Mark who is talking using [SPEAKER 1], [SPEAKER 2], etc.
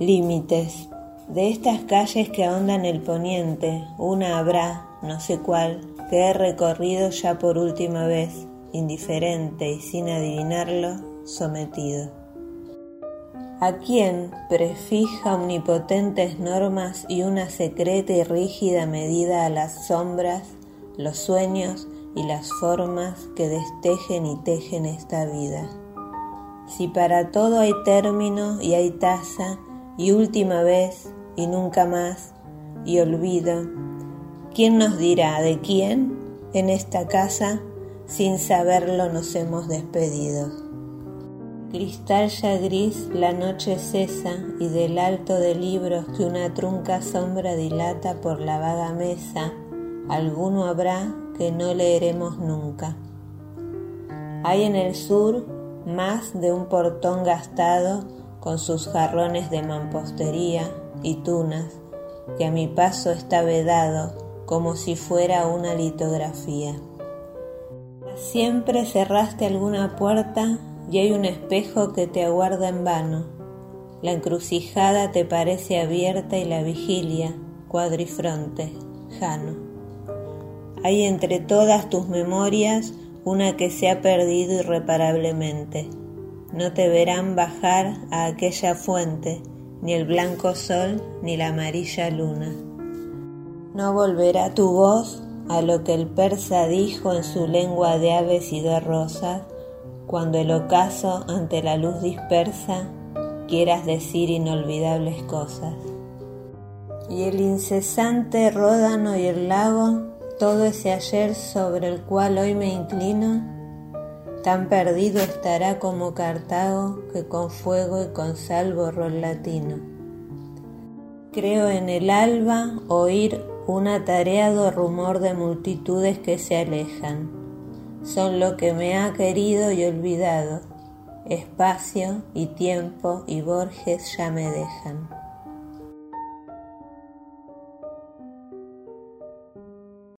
[SPEAKER 1] Límites. De estas calles que ahondan el poniente, una habrá, no sé cuál, que he recorrido ya por última vez, indiferente y sin adivinarlo, sometido. ¿A quién prefija omnipotentes normas y una secreta y rígida medida a las sombras, los sueños y las formas que destejen y tejen esta vida? Si para todo hay término y hay tasa, y última vez y nunca más y olvido. ¿Quién nos dirá de quién en esta casa sin saberlo nos hemos despedido? Cristal ya gris la noche cesa y del alto de libros que una trunca sombra dilata por la vaga mesa, alguno habrá que no leeremos nunca. Hay en el sur más de un portón gastado con sus jarrones de mampostería y tunas, que a mi paso está vedado como si fuera una litografía. Siempre cerraste alguna puerta y hay un espejo que te aguarda en vano. La encrucijada te parece abierta y la vigilia, cuadrifronte, jano. Hay entre todas tus memorias una que se ha perdido irreparablemente no te verán bajar a aquella fuente, ni el blanco sol ni la amarilla luna. No volverá tu voz a lo que el persa dijo en su lengua de aves y de rosas, cuando el ocaso ante la luz dispersa quieras decir inolvidables cosas. Y el incesante ródano y el lago, todo ese ayer sobre el cual hoy me inclino, Tan perdido estará como Cartago que con fuego y con sal borró el latino. Creo en el alba oír un atareado rumor de multitudes que se alejan. Son lo que me ha querido y olvidado. Espacio y tiempo y Borges ya me dejan.